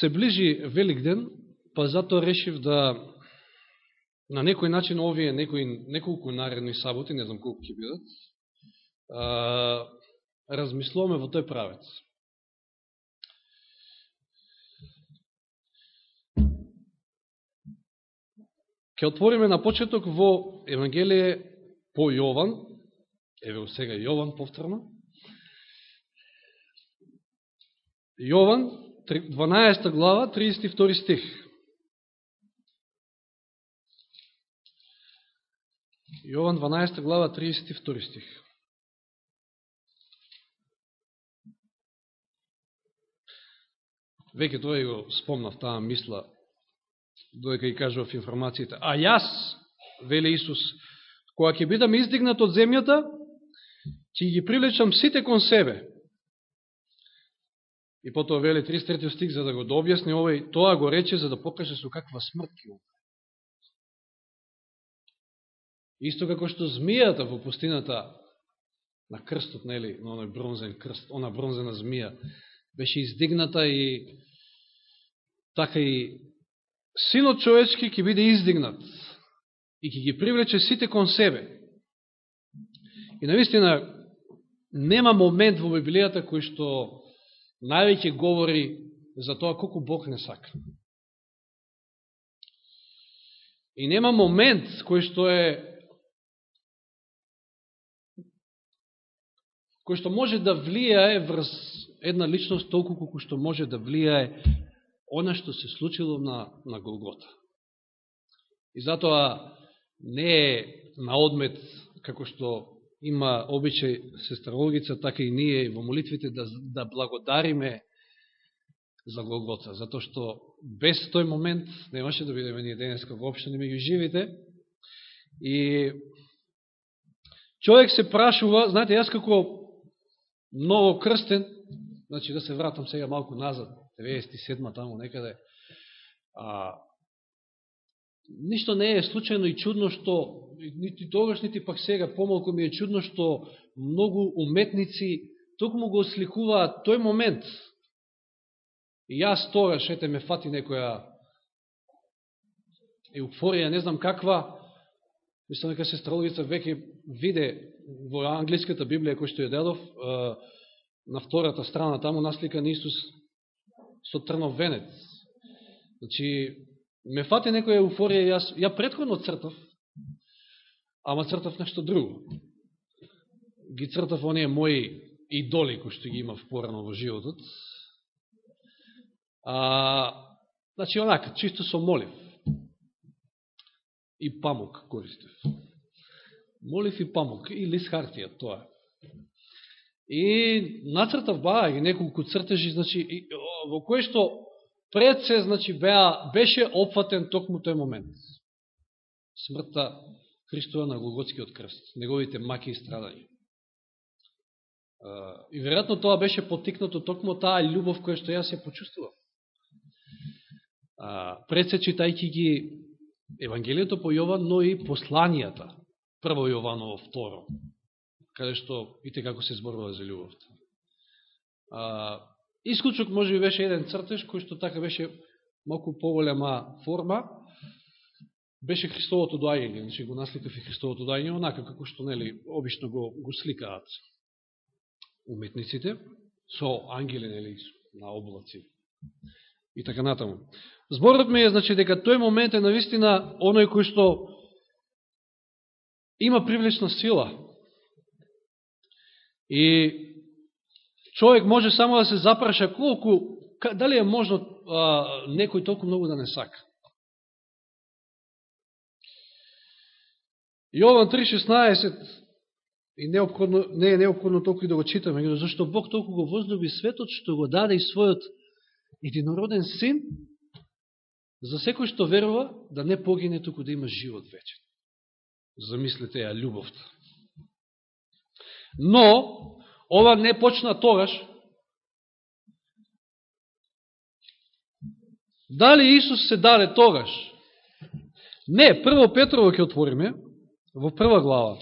се ближи Велик ден, па затоа решив да на некој начин овие некои, неколку наредни саботи, не знам колку ќе бидат, а, размислуваме во тој правец. Ке отвориме на почеток во Евангелие по Јован, еве сега Јован повторно. Јован, 12 глава, 32 стих. Јован 12 глава 32 стих. Веќе тоа го спомнав таа мисла, доека и кажував информацијата. А јас, вели Исус, кога ќе бидам издигнат од земјата, ќе ги привлечам сите кон себе. И потоа вели 33 стих за да го дообјасни овој, тоа го рече за да покаже со каква смрт ќе умре. Исто како што змијата во пустината на крстот, нели, на оној бронзен крст, она бронзена змија, беше издигната и така и синот човечки ќе биде издигнат и ќе ги привлече сите кон себе. И наистина нема момент во Библијата кој што највеќе говори за тоа колку Бог не сака. И нема момент кој што е кој што може да влијае врз една личност толку колку што може да влијае она што се случило на, на Голгота. И затоа не е на одмет, како што има обичај сестра Олгица, така и ние во молитвите да, да благодариме за Голгота, затоа што без тој момент немаше да бидеме ние денеска воопшто не меѓу живите. И човек се прашува, знаете, јас како ново крстен, значи да се вратам сега малку назад, 97 таму некаде, а, ништо не е случајно и чудно што, нити тогаш, нити пак сега, помалку ми е чудно што многу уметници токму го сликуваат тој момент. И јас тогаш, ете ме фати некоја еуфорија, не знам каква, мислам дека се веќе виде во англиската Библија кој што ја дадов, на втората страна, таму наслика Исус со трнов венец. Значи, ме фати некоја еуфорија, јас, ја предходно цртав, ама цртав нешто друго. Ги цртав оние мои идоли кои што ги имав порано во животот. А, значи, онака, чисто со молив. И памук користив. Молив и памук, и лист хартија, тоа. И нацртав баа и неколку цртежи, значи, и, во кој што пред се, значи, беа, беше опфатен токму тој момент. Смртта Христова на Голготскиот крст, неговите маки и страдања. И веројатно тоа беше потикнато токму таа љубов која што јас ја почувствував. Пред се читајќи ги Евангелието по Јован, но и посланијата прво Јованово второ, каде што и како се зборува за љубовта. Исклучок може би беше еден цртеж, кој што така беше малку поголема форма, беше Христовото доаѓање, значи го насликав и Христовото доаѓање, онака како што нели обично го, го сликаат уметниците, со ангели нели, на облаци и така натаму. Зборот ми е, значи, дека тој момент е навистина оној кој што има привлечна сила. И човек може само да се запраша колку, дали е можно а, некој толку многу да не сака. Јован 3.16 и необходно, не е необходно толку и да го читаме, зашто Бог толку го возлюби светот, што го даде и својот единороден син, за секој што верува, да не погине, туку да има живот вечен. Замислете ја љубовта. Но, ова не почна тогаш. Дали Исус се даде тогаш? Не, прво Петрово ќе отвориме, во прва глава.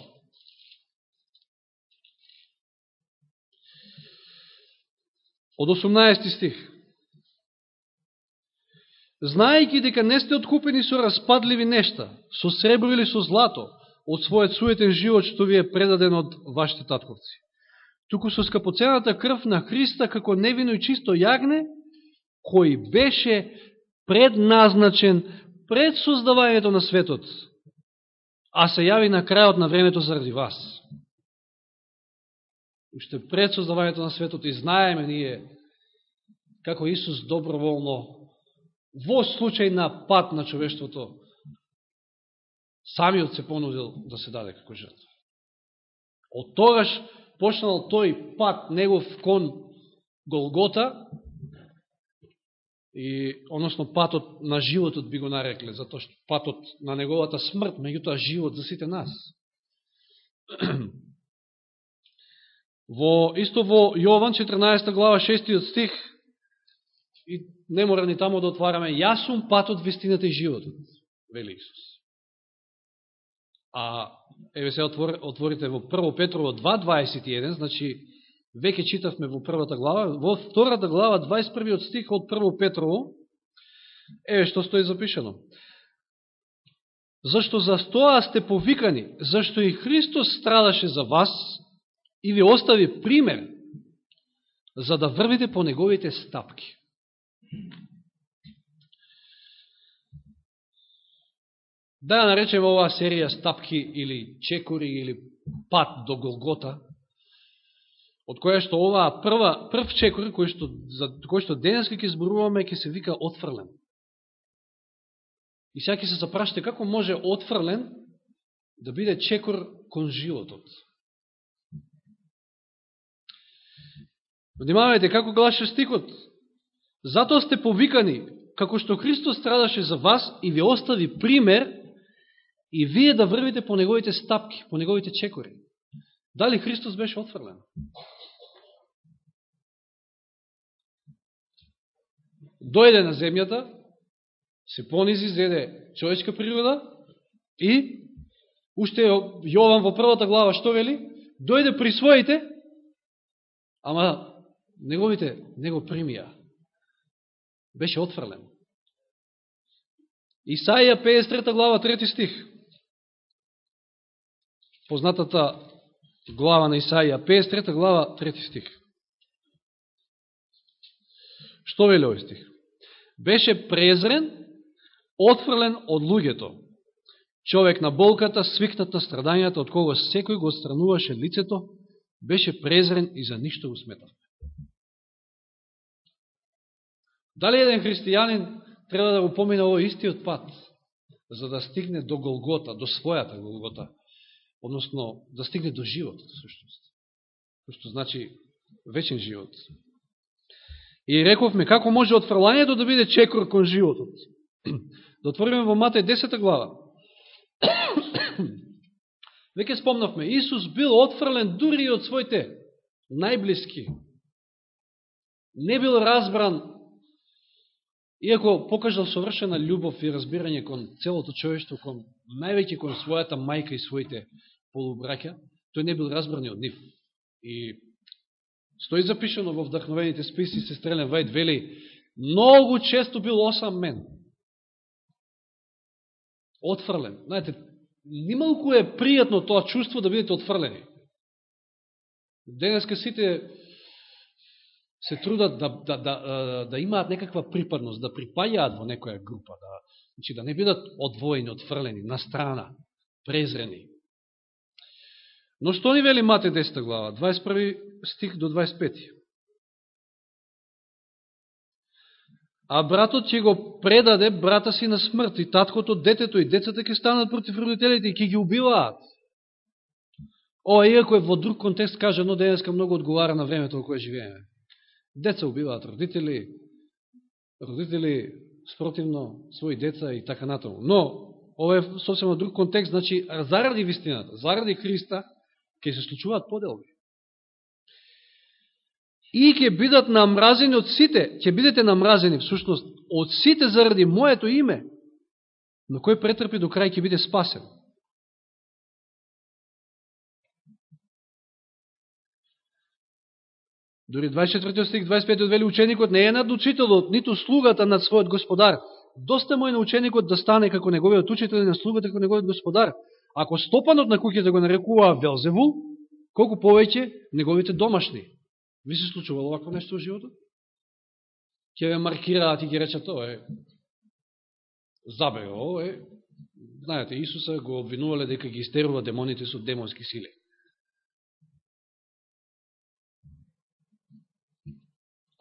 Од 18 стих. знаејќи дека не сте откупени со распадливи нешта, со сребро или со злато, од својот суетен живот што ви е предаден од вашите татковци, туку со скапоцената крв на Христа како невино и чисто јагне, кој беше предназначен пред создавањето на светот, а се јави на крајот на времето заради вас. Уште пред создавањето на светот и знаеме ние како Исус доброволно во случај на пат на човештвото самиот се понудил да се даде како жртва. Од тогаш почнал тој пат негов кон Голгота и односно патот на животот би го нарекле, затоа што патот на неговата смрт, меѓутоа живот за сите нас. Во исто во Јован 14 глава 6 стих и не мора ни тамо да отвараме јас сум патот, вистината и животот, вели Исус. А еве се отворите во 1 Петрово 2.21, значи веќе читавме во првата глава, во втората глава, 21 стих од прво Петрово, еве што стои запишено. Зашто за стоа сте повикани, зашто и Христос страдаше за вас и ви остави пример, за да врвите по неговите стапки. Да ја наречеме оваа серија стапки или чекори или пат до Голгота, од која што оваа прва, прв чекор, кој што, за кој што денеска ќе зборуваме, ќе се вика отфрлен. И сега ќе се запрашате како може отфрлен да биде чекор кон животот. Внимавајте како глаше стикот. Затоа сте повикани, како што Христос страдаше за вас и ви остави пример, и вие да врвите по неговите стапки, по неговите чекори. Дали Христос беше отфрлен? дојде на земјата, се понизи, зеде човечка природа и уште Јован во првата глава што вели? Дојде при своите, ама неговите него примија. Беше отфрлен. Исаија 53 глава 3 стих. Познатата глава на Исаија 53 глава 3 стих. Што вели овој стих? беше презрен, отфрлен од луѓето. Човек на болката, свикнат на страдањата, од кого секој го отстрануваше лицето, беше презрен и за ништо го сметавме. Дали еден христијанин треба да го помине овој истиот пат, за да стигне до Голгота, до својата Голгота, односно да стигне до животот, сушност. Што значи вечен живот. И рековме, како може отфрлањето да биде чекор кон животот? Да отвориме во Матеј 10 глава. Веќе спомнавме, Исус бил отфрлен дури и од своите најблиски. Не бил разбран, иако покажал совршена љубов и разбирање кон целото човештво, кон највеќе кон својата мајка и своите полубраќа, тој не бил разбрани и од нив. И Стои запишено во вдахновените списи, се стрелен Вајд вели, многу често бил осам мен. Отфрлен. Знаете, нималку е пријатно тоа чувство да бидете отфрлени. Денеска сите се трудат да, да, да, да имаат некаква припадност, да припајаат во некоја група, да, значи, да не бидат одвоени, отфрлени, на страна, презрени. Но што ни вели Мате 10 глава, 21 стих до 25. А братот ќе го предаде брата си на смрт и таткото, детето и децата ќе станат против родителите и ќе ги убиваат. Ова, иако е во друг контекст кажано, денеска многу одговара на времето во кое живееме. Деца убиваат родители, родители спротивно своји деца и така натаму. Но, ова е сосема друг контекст, значи, заради вистината, заради Христа, ќе се случуваат поделби. И ќе бидат намразени од сите, ќе бидете намразени, всушност, од сите заради моето име, но кој претрпи до крај ќе биде спасен. Дори 24 стих, 25 вели ученикот не е над учителот, ниту слугата над својот господар. доста му е на ученикот да стане како неговиот учител и на слугата како неговиот господар. Ако стопанот на куќата го нарекува Велзевул, колку повеќе неговите домашни. Ви се случувало овако нешто во животот? Ќе ве маркираат и ќе речат, тоа е забео, е, знаете, Исуса го обвинувале дека ги истерува демоните со демонски сили.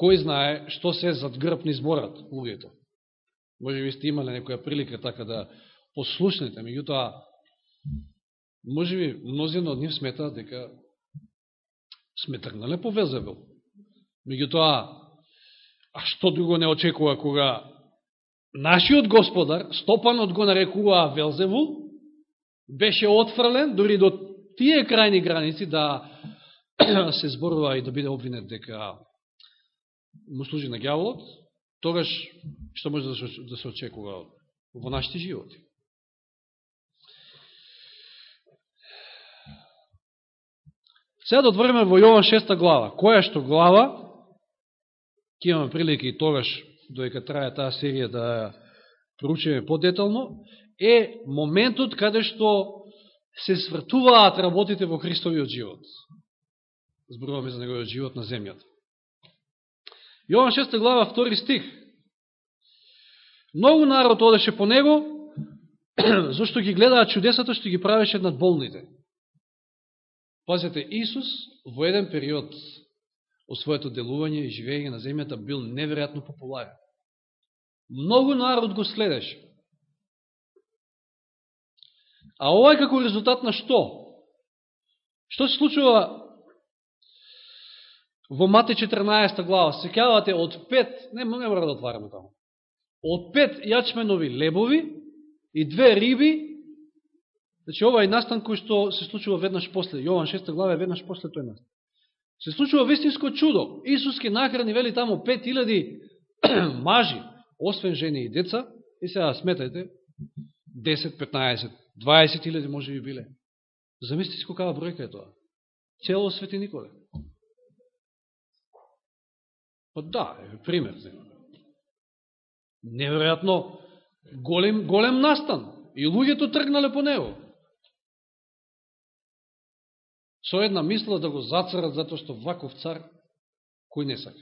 Кој знае што се зад грб ни зборат луѓето? Може би сте имале некоја прилика така да послушнете, меѓутоа, може би мнозина од нив сметаат дека сме тргнале по Везебел. Меѓутоа, а што друго не очекува кога нашиот господар, Стопанот го нарекува Велзевул, беше отфрлен дори до тие крајни граници да се зборува и да биде обвинет дека му служи на гјаволот, тогаш што може да се, да се очекува во нашите животи. Сега да отвориме во Јован 6 глава. Која што глава, ќе имаме прилики и тогаш доека трае таа серија да проучиме подетално, е моментот каде што се свртуваат работите во Христовиот живот. Зборуваме за неговиот живот на земјата. Јован 6 глава, втори стих. Многу народ одеше по него, зашто ги гледаат чудесата што ги правеше над болните. Пазете, Исус во еден период од своето делување и живење на земјата бил неверојатно популарен. Многу народ го следеше. А ова е како резултат на што? Што се случува во Мате 14 глава? Секјавате од пет, не, не мора да отвараме таму, од пет јачменови лебови и две риби, значи ова е настан кој што се случува веднаш после, Јован 6 глава е веднаш после тој настан. Се случува вистинско чудо. Исус ке нахрани, вели таму, 5000 мажи, освен жени и деца, и сега сметајте, 10, 15, 20 илјади може би биле. Замислите си какава бројка е тоа. Цело Свети Николе. Па да, е пример. Неверојатно голем, голем настан. И луѓето тргнале по него. Со една мисла да го зацарат затоа што ваков цар кој не сака.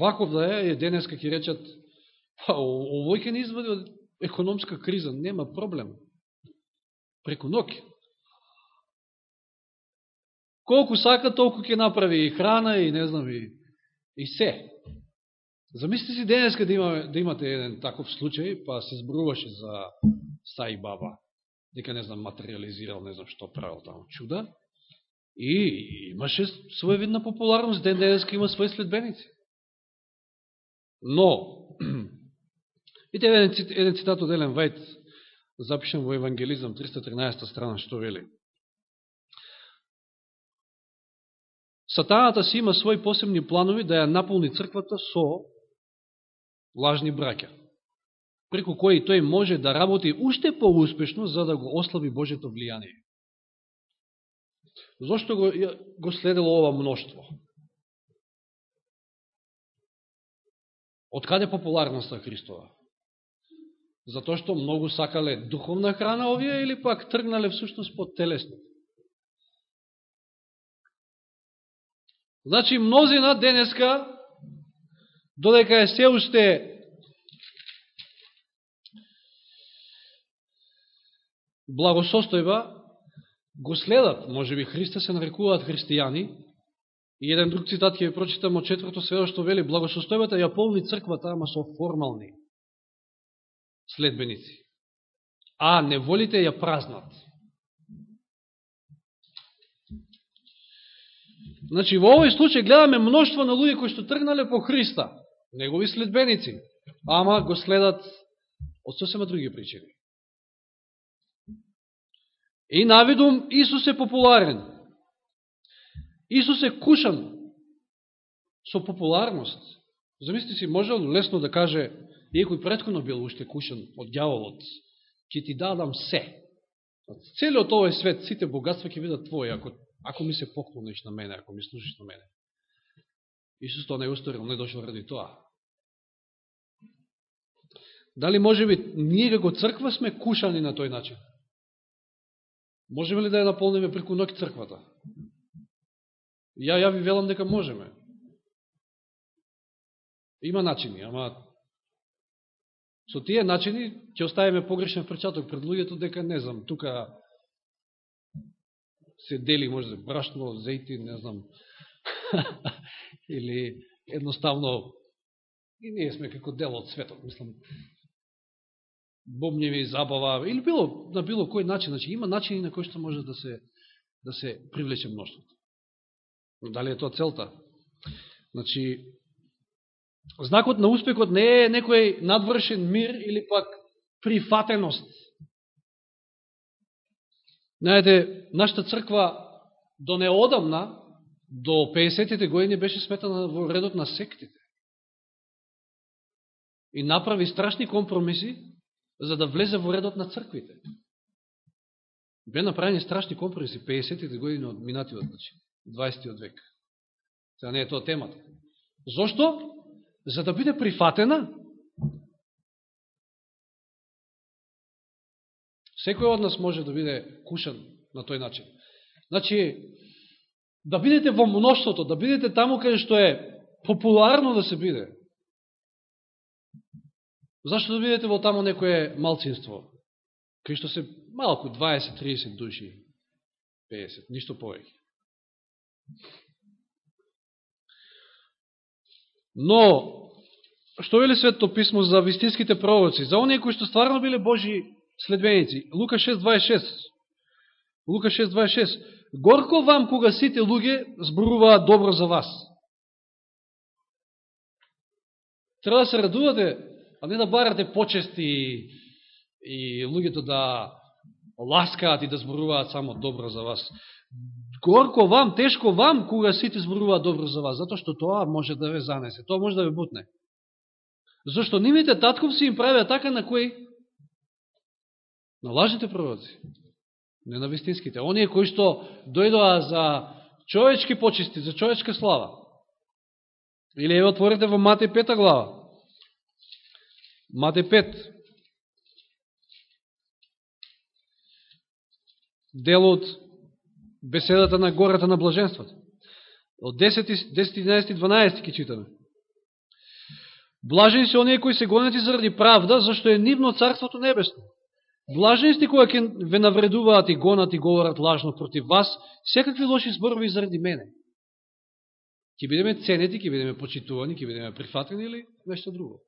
Ваков да е, е денеска ќе речат, па, овој ќе не извади од економска криза, нема проблем. Преку ноќ. Колку сака, толку ќе направи и храна, и не знам, и, и се. Замислите си денеска да, имаме, да имате еден таков случај, па се зборуваше за Саи Баба, дека не знам, материализирал, не знам што правил таму чуда, и имаше своевидна популарност, ден денеска има своји следбеници. Но, видите еден, еден цитат од Елен Вајт, запишен во Евангелизам, 313 страна, што вели. Сатаната си има своји посебни планови да ја наполни црквата со лажни браќа, преку кои тој може да работи уште поуспешно за да го ослаби Божето влијание. Зошто го, го следело ова мноштво? Од каде популарноста Христова? Затоа што многу сакале духовна храна овие или пак тргнале всушност под телесно. Значи, мнозина денеска, додека е се уште благосостојба, го следат, може би Христа се нарекуваат христијани, и еден друг цитат ќе ви прочитам од четврто сведоштво вели, благосостојбата ја полни црквата, ама со формални следбеници, а неволите ја празнат. Значи, во овој случај гледаме мноштво на луѓе кои што тргнале по Христа, негови следбеници, ама го следат од сосема други причини. И навидум Исус е популарен. Исус е кушан со популарност. Замисли си, може лесно да каже некој и предходно бил уште кушан од дјаволот, ќе ти дадам се. Целиот овој свет, сите богатства ќе бидат твои, ако, ако ми се поклониш на мене, ако ми служиш на мене. Исус тоа не усторил, не дошол ради тоа. Дали може би ние како црква сме кушани на тој начин? Можеме ли да ја наполниме преку ноќ црквата? Ја, ја ви велам дека можеме. Има начини, ама со тие начини ќе оставиме погрешен впечаток пред луѓето дека не знам, тука се дели може да брашно, зејти, не знам, или едноставно и ние сме како дел од светот, мислам, бомњеви забава, или било, на било кој начин, значи има начини на кои што може да се, да се привлече мноштвото. Дали е тоа целта? Значи, знакот на успехот не е некој надвршен мир или пак прифатеност. Знаете, нашата црква до неодамна, до 50-тите години беше сметана во редот на сектите. И направи страшни компромиси за да влезе во редот на црквите. Бе направени страшни компромиси 50-те години од минатиот, значи, 20 век. Сега не е тоа темата. Зошто? За да биде прифатена. Секој од нас може да биде кушан на тој начин. Значи, да бидете во мноштвото, да бидете таму каде што е популарно да се биде. Зашто да бидете во тамо некое малцинство? Кај што се малку, 20-30 души, 50, ништо повеќе. Но, што вели Светто писмо за вистинските пророци, за оние кои што стварно биле Божи следбеници? Лука 6.26. Лука 6.26. Горко вам кога сите луѓе зборуваат добро за вас. Треба да се радувате а не да барате почести и, и луѓето да ласкаат и да зборуваат само добро за вас. Горко вам, тешко вам, кога сите зборуваат добро за вас, затоа што тоа може да ве занесе, тоа може да ве бутне. Зошто нимите татковци им правиат така на кои? На лажните пророци, не на вистинските. Оние кои што дојдоа за човечки почести, за човечка слава. Или е отворите во Матеј пета глава. Мате 5. Дел од беседата на гората на блаженството. Од 10, 10 11, 12 ќе читаме. Блажени се оние кои се гонети заради правда, зашто е нивно царството небесно. Блажени сте кои ќе ве навредуваат и гонат и говорат лажно против вас, секакви лоши зборови заради мене. Ќе бидеме ценети, ќе бидеме почитувани, ќе бидеме прифатени или нешто друго.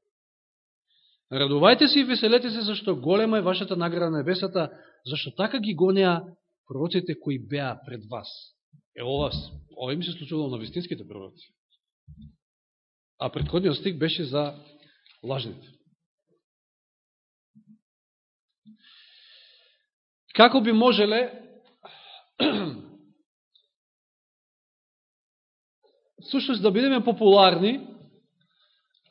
Радувајте се и веселете се, зашто голема е вашата награда на небесата, зашто така ги гонеа пророците кои беа пред вас. Е, ова, ова им се случувало на вистинските пророци. А предходниот стик беше за лажните. Како би можеле сушност да бидеме популарни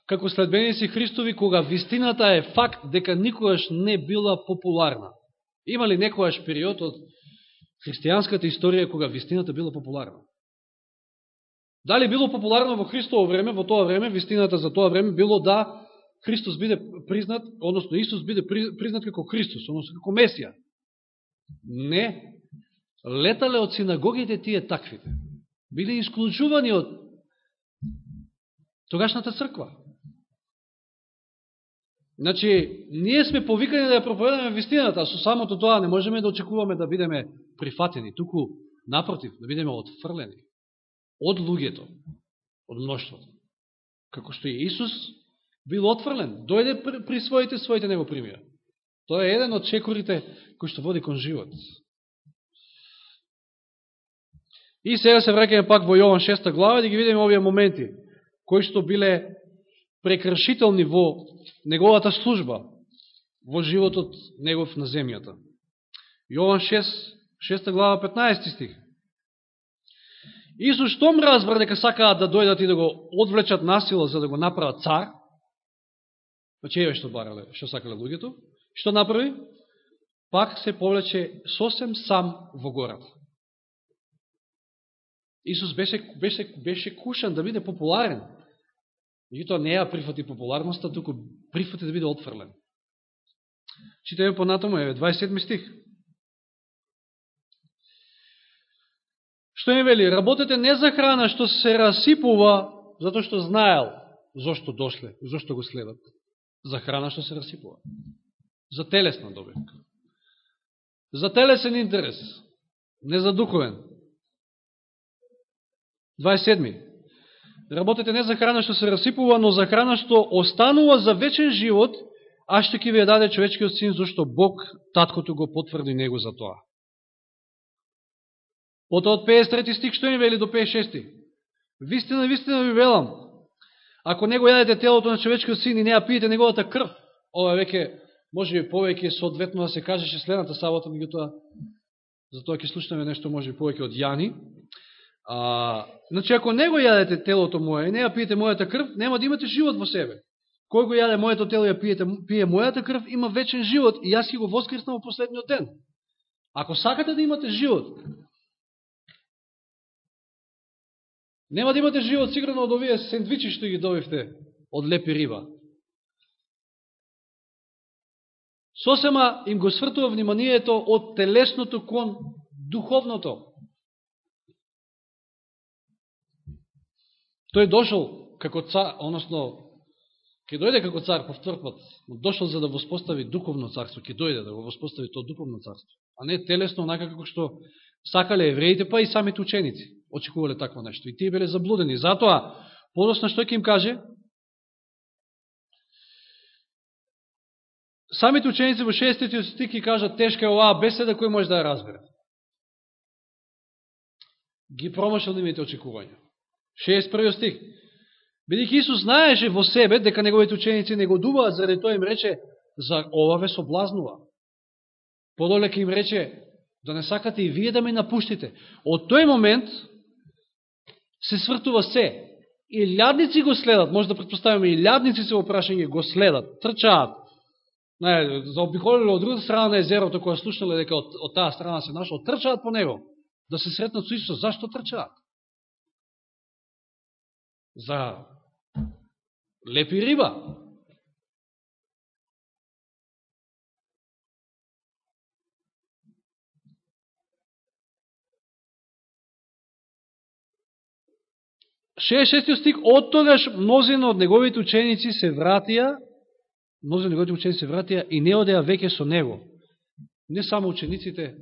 како следбеници Христови, кога вистината е факт дека никогаш не била популарна. Има ли некојаш период од христијанската историја кога вистината била популарна? Дали било популарно во Христово време, во тоа време, вистината за тоа време било да Христос биде признат, односно Исус биде признат како Христос, односно како Месија. Не. Летале од синагогите тие таквите. Биле исклучувани од тогашната црква. Значи, ние сме повикани да ја проповедаме вистината, а со самото тоа не можеме да очекуваме да бидеме прифатени, туку, напротив, да бидеме отфрлени од луѓето, од мноштвото. Како што и Исус бил отфрлен, дојде при своите, своите него примија. Тоа е еден од чекорите кој што води кон живот. И сега се вракаме пак во Јован 6 глава да ги видиме овие моменти, кои што биле прекршителни во неговата служба, во животот негов на земјата. Јован 6, 6 глава 15 стих. Исус штом разбра дека сакаат да дојдат и да го одвлечат насила за да го направат цар, значи еве што барале, што сакале луѓето, што направи? Пак се повлече сосем сам во гората. Исус беше, беше, беше кушан да биде популарен. Меѓутоа не ја прифати популарноста, туку прифати да биде отфрлен. Читаме понатаму, еве, 27 стих. Што им вели? Работете не за храна што се расипува, затоа што знаел зошто дошле, зошто го следат. За храна што се расипува. За телесна добивка. За телесен интерес, не за духовен. 27. Работете не за храна што се расипува, но за храна што останува за вечен живот, а што ќе ви ја даде човечкиот син, зашто Бог, таткото го потврди него за тоа. Потоа од 53 стик што им вели до 56? Вистина, вистина ви велам, ако него јадете телото на човечкиот син и не ја пиете неговата крв, ова веќе, може би повеќе соодветно да се кажеше следната сабота, меѓутоа, за тоа ќе слушнеме нешто може би повеќе од Јани, А, значи, ако не го јадете телото моје и не ја пиете мојата крв, нема да имате живот во себе. Кој го јаде моето тело и ја пиете, пие мојата крв, има вечен живот и јас ќе го воскреснам во последниот ден. Ако сакате да имате живот, нема да имате живот сигурно од овие сендвичи што ги добивте од лепи риба. Сосема им го свртува вниманието од телесното кон духовното. Тој дошол како цар, односно, ќе дојде како цар повтор пат, но дошол за да воспостави духовно царство, ќе дојде да го воспостави тоа духовно царство, а не телесно, онака како што сакале евреите, па и самите ученици очекувале такво нешто. И тие биле заблудени. Затоа, подосно што ќе им каже? Самите ученици во 6 стих ќе кажат, тешка е оваа беседа, кој може да ја разбере. Ги промашал нивните очекувања. 61 стих. Бидеќи Исус знаеше во себе дека неговите ученици не го дуваат, заради тоа им рече, за ова ве соблазнува. Подоле им рече, да не сакате и вие да ме напуштите. Од тој момент се свртува се. И лјадници го следат, може да предпоставиме, и лјадници се во прашање го следат, трчаат. Не, заобиколиле од другата страна на езерото, која слушнале дека од, од таа страна се нашол, трчаат по него, да се сретнат со Исус. Зашто трчаат? За лепи риба. Шестиот стик од тогаш мнозина од неговите ученици се вратија, мнозина од неговите ученици се вратија и не одеа веќе со него. Не само учениците,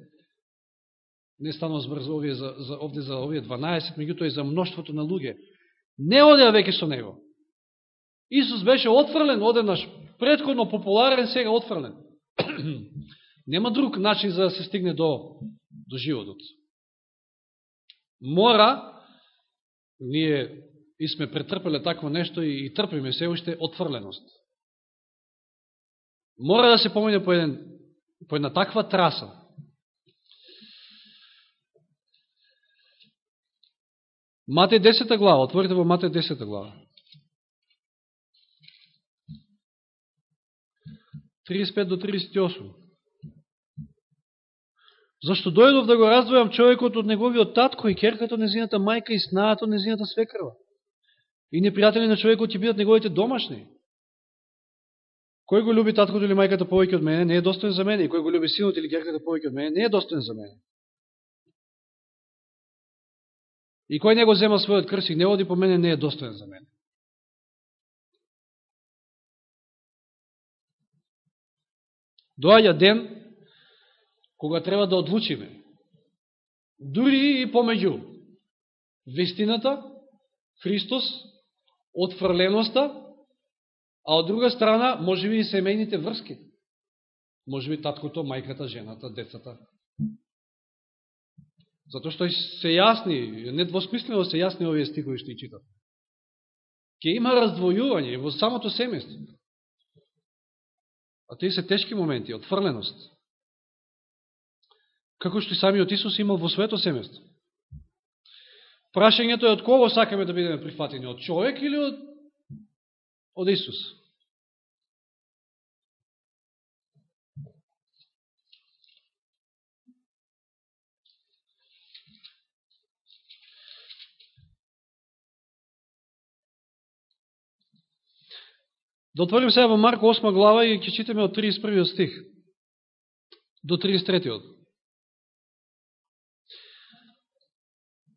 не станува збрз овие за, за, овде за овие 12, меѓутоа и за мноштвото на луѓе не одеа веќе со него. Исус беше отфрлен одеднаш, предходно популарен, сега отфрлен. Нема друг начин за да се стигне до, до животот. Мора, ние и сме претрпеле такво нешто и, и трпиме се уште отфрленост. Мора да се помине по, еден, по една таква траса, Матеј 10 глава, отворите во Матеј 10 глава. 35 до 38. Зашто дојдов да го раздвојам човекот од неговиот татко и керката незината мајка и снаата од незината свекрва. И непријатели на човекот ќе бидат неговите домашни. Кој го люби таткото или мајката повеќе од мене, не е достоен за мене. И кој го люби синот или керката повеќе од мене, не е достоен за мене. И кој не го зема својот крст и не оди по мене, не е достоен за мене. Доаѓа ден кога треба да одлучиме. Дури и помеѓу вистината, Христос, отфрленоста, а од друга страна, може би и семејните врски. Може би таткото, мајката, жената, децата. Зато што се јасни, недвосмислено се јасни овие стикови што и читат. Ке има раздвојување во самото семејство. А тие се тешки моменти, отфрленост. Како што и самиот Исус имал во своето семејство. Прашањето е од кого сакаме да бидеме прифатени, од човек или од, од Исус? Да отворим сега во Марко 8 глава и ќе читаме од 31 стих до 33.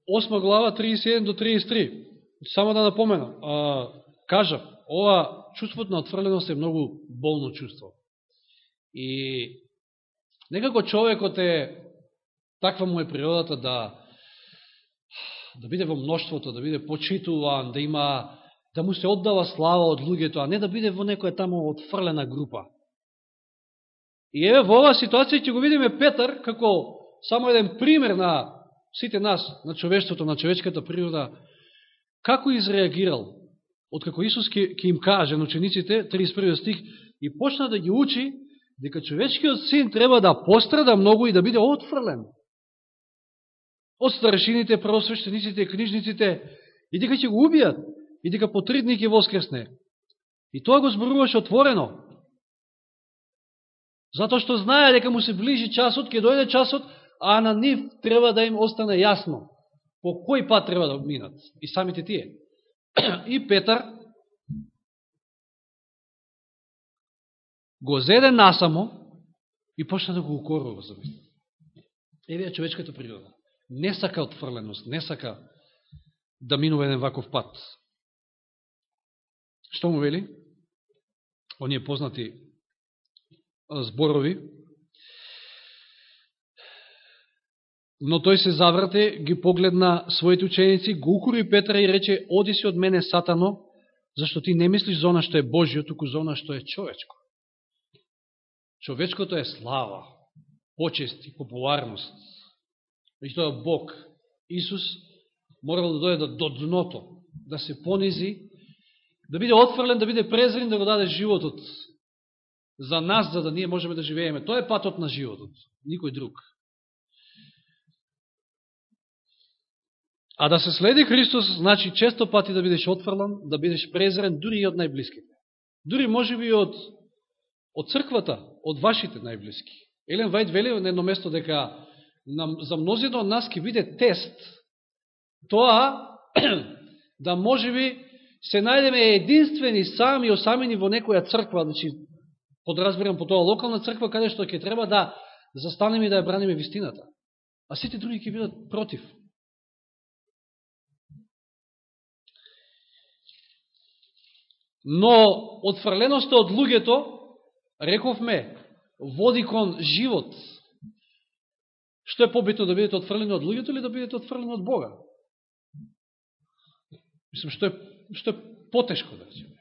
8 глава 37 до 33. Само да напоменам, а, кажав, ова чувството на отфрленост е многу болно чувство. И некако човекот е, таква му е природата да да биде во мноштвото, да биде почитуван, да има да му се оддава слава од луѓето, а не да биде во некоја тамо отфрлена група. И еве во оваа ситуација ќе го видиме Петар како само еден пример на сите нас, на човештвото, на човечката природа, како изреагирал, откако Исус ке, ке им каже на учениците, 31 стих, и почна да ги учи дека човечкиот син треба да пострада многу и да биде отфрлен од старшините, просвещениците, книжниците, и дека ќе го убијат, и дека по три дни ќе воскресне. И тоа го зборуваше отворено. Затоа што знае дека му се ближи часот, ќе дојде часот, а на нив треба да им остане јасно по кој пат треба да минат. И самите тие. И Петар го зеде насамо и почна да го укорува, за замисли. Еве човечката природа. Не сака отфрленост, не сака да минува еден ваков пат. Што му вели? Оние познати зборови. Но тој се заврате, ги погледна своите ученици, го укори Петра и рече, оди си од мене, Сатано, зашто ти не мислиш за она што е Божио, туку за она што е човечко. Човечкото е слава, почест и популарност. И тоа Бог, Исус, морал да дојде до дното, да се понизи, да биде отфрлен, да биде презрен, да го даде животот за нас, за да ние можеме да живееме. Тоа е патот на животот, никој друг. А да се следи Христос, значи често пати да бидеш отфрлан, да бидеш презрен, дури и од најблиските. Дури може би од, од црквата, од вашите најблиски. Елен Вајд вели на едно место дека нам, за мнозина од нас ќе биде тест тоа да може би се најдеме единствени сами осамени во некоја црква, значи подразбирам по тоа локална црква, каде што ќе треба да застанеме и да ја браниме вистината. А сите други ќе бидат против. Но отфрленоста од луѓето, рековме, води кон живот. Што е побитно да бидете отфрлени од луѓето или да бидете отфрлени од Бога? Мислам, што е, што е потешко, да речеме.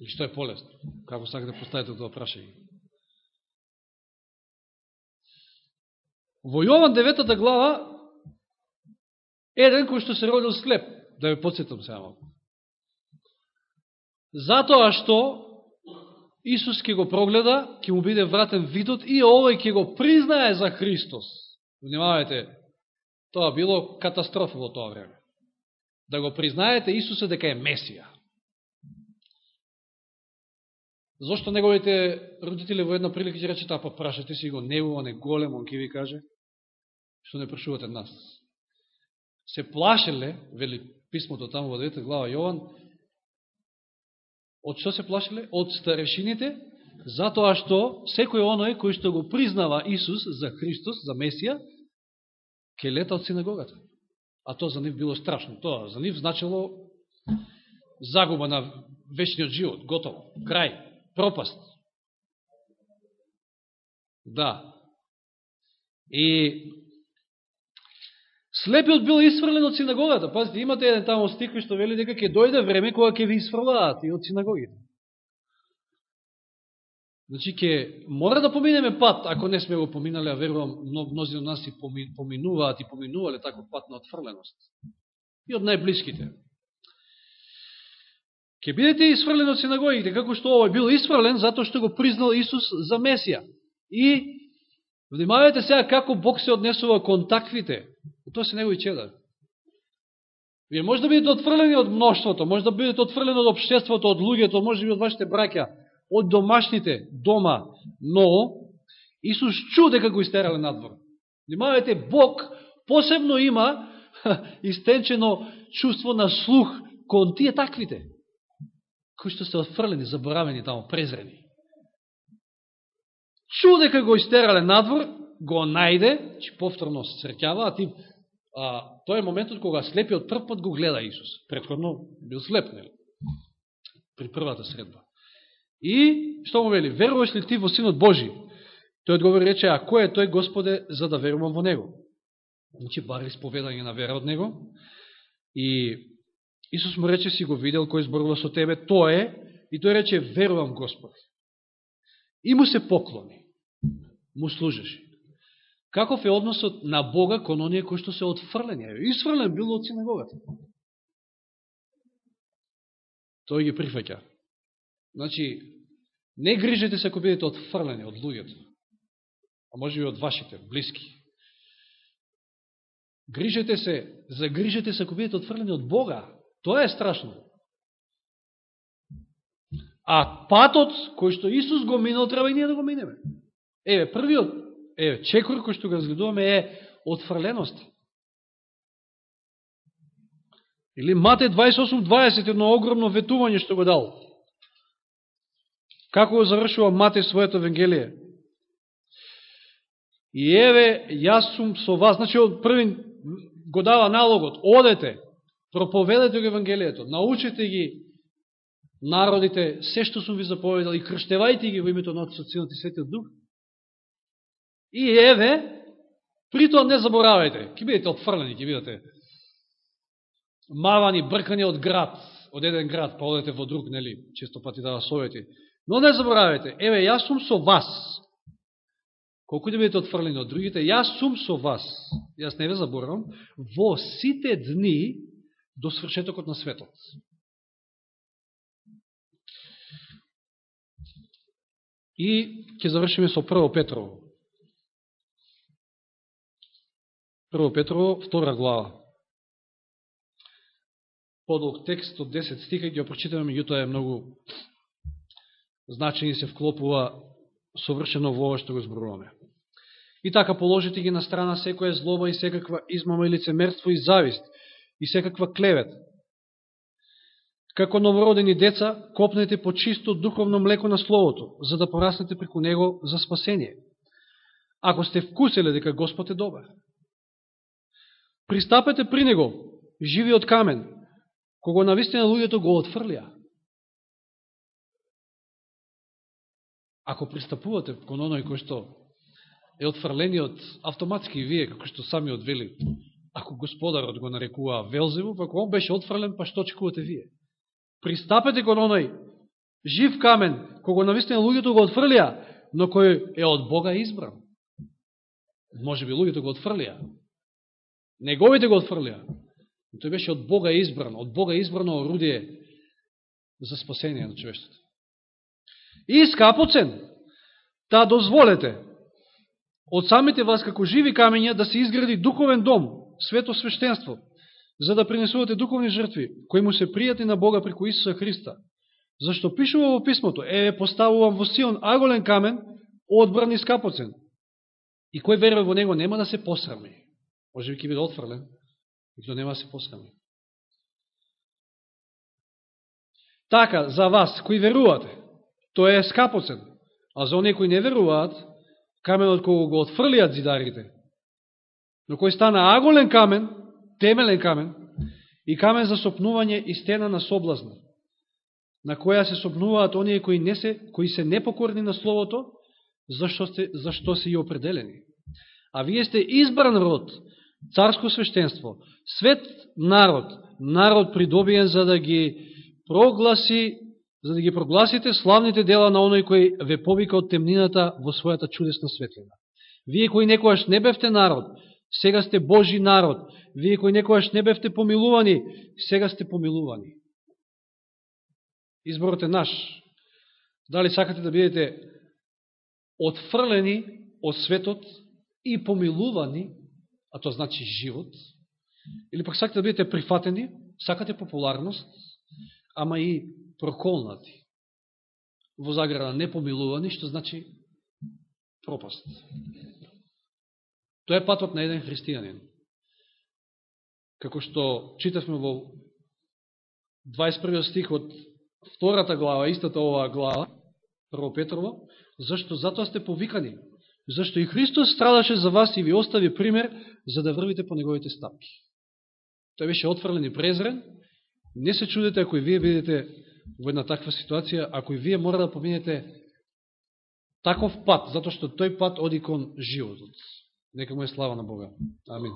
Или што е полесно? Како сакате да поставите тоа прашање? Во Јован 9 глава, еден кој што се родил слеп, да ве подсетам сега малко. Затоа што Исус ќе го прогледа, ќе му биде вратен видот и овој ќе го признае за Христос. Внимавајте, тоа било катастрофа во тоа време. Да го признаете Исуса дека е Месија. Зошто неговите родители во една прилика ќе рече, па прашате си го него, он е голем, он ќе ви каже, што не прашувате нас. Се плашеле, вели писмото таму во 9 глава Јован, Од што се плашеле? Од старешините, затоа што секој оној кој што го признава Исус за Христос, за Месија, ке лета од синагогата. А тоа за нив било страшно. Тоа за нив значило загуба на вечниот живот, готово, крај, пропаст. Да. И Слепиот бил исфрлен од синагогата. Пазите, имате еден тамо стих што вели дека ќе дојде време кога ќе ви исфрлаат и од синагогите. Значи, ке мора да поминеме пат, ако не сме го поминале, а верувам, мнози од нас и поминуваат и поминувале таков пат на отфрленост. И од најблиските. Ке бидете исфрлен од синагогите, како што овој бил исфрлен, затоа што го признал Исус за Месија. И внимавајте сега како Бог се однесува кон таквите. Тоа се негови чедар. Вие може да бидете отфрлени од мноштвото, може да бидете отфрлени од обштеството, од луѓето, може би од вашите браќа, од домашните дома, но Исус чу дека го истерале надвор. Внимавајте, Бог посебно има истенчено чувство на слух кон тие таквите, кои што се отфрлени, заборавени тамо, презрени. Чу дека го истерале надвор, го најде, че повторно се среќава, а ти а, тој е моментот кога слепиот прв пат го гледа Исус. Предходно бил слеп, нели? При првата средба. И, што му вели, веруваш ли ти во Синот Божи? Тој одговори рече, а кој е тој Господе за да верувам во Него? Значи, бар исповедање на вера од Него. И Исус му рече, си го видел кој зборува со тебе, тој е, и тој рече, верувам Господ. И му се поклони, му служеше. Каков е односот на Бога кон оние кои што се отфрлени? Исфрлен бил од синагогата. Тој ги прифаќа. Значи, не грижете се ако бидете отфрлени од луѓето, а може би од вашите, близки. Грижете се, загрижете се ако бидете отфрлени од Бога. Тоа е страшно. А патот кој што Исус го минал, треба и ние да го минеме. Еве, првиот еве чекор кој што го разгледуваме е отфрленост. Или Мате 28.20, едно огромно ветување што го дал. Како завршува Матеј своето Евангелие? И еве, јас сум со вас. Значи, од први го дава налогот. Одете, проповедете го Евангелието, научите ги народите, се што сум ви заповедал и крштевајте ги во името на Отцот, Синот и Светиот Дух. И еве, при тоа не заборавајте, ќе бидете отфрлени, ќе бидете мавани, бркани од град, од еден град, па одете во друг, нели, често пати дава совети. Но не заборавете, еве, јас сум со вас. Колку да бидете отфрлени од другите, јас сум со вас. Јас не ве заборавам, во сите дни до свршетокот на светот. И ќе завршиме со прво Петрово. Прво Петрово, втора глава. Подолг текст од 10 стиха, ја прочитавме меѓутоа е многу значени се вклопува совршено во ова што го зборуваме. И така положите ги на страна секоја злоба и секаква измама и лицемерство и завист и секаква клевет. Како новородени деца, копнете по чисто духовно млеко на Словото, за да пораснете преку него за спасение. Ако сте вкуселе дека Господ е добар. Пристапете при него, живи од камен, кого навистина луѓето го отфрлија. Ако пристапувате кон оној кој што е отфрлениот автоматски вие, како што сами одвели, ако господарот го нарекува Велзеву, ако он беше отфрлен, па што очекувате вие? Пристапете кон оној жив камен, кога навистина луѓето го отфрлија, но кој е од Бога избран. Може би луѓето го отфрлија, Неговите го отфрлија. Тој беше од Бога избран, од Бога избрано орудие за спасение на човештото. И скапоцен, та дозволете од самите вас како живи камења да се изгради духовен дом, свето свештенство, за да принесувате духовни жртви, кои му се пријати на Бога преку Исуса Христа. Зашто пишува во писмото, е поставувам во Сион аголен камен, одбран и скапоцен. И кој верува во него нема да се посрами може би ќе биде отфрлен, и тоа нема да се посрами. Така, за вас, кои верувате, тоа е скапоцен, а за оние кои не веруваат, каменот кога го отфрлиат зидарите, но кој стана аголен камен, темелен камен, и камен за сопнување и стена на соблазна, на која се сопнуваат оние кои, не се, кои се непокорни на Словото, зашто, сте, зашто се и определени. А вие сте избран род, царско свештенство, свет народ, народ придобиен за да ги прогласи, за да ги прогласите славните дела на оној кој ве повика од темнината во својата чудесна светлина. Вие кои некојаш не бевте народ, сега сте Божи народ. Вие кои некојаш не бевте помилувани, сега сте помилувани. Изборот е наш. Дали сакате да бидете отфрлени од светот и помилувани а тоа значи живот, или пак сакате да бидете прифатени, сакате популарност, ама и проколнати, во заграда непомилувани, што значи пропаст. Тоа е патот на еден христијанин. Како што читавме во 21 стих од втората глава, истата оваа глава, Прво Петрово, зашто затоа сте повикани. Зашто и Христос страдаше за вас и ви остави пример за да врвите по неговите стапки. Тој беше отфрлен и презрен. Не се чудете ако и вие бидете во една таква ситуација, ако и вие мора да поминете таков пат, затоа што тој пат оди кон животот. Нека му е слава на Бога. Амин.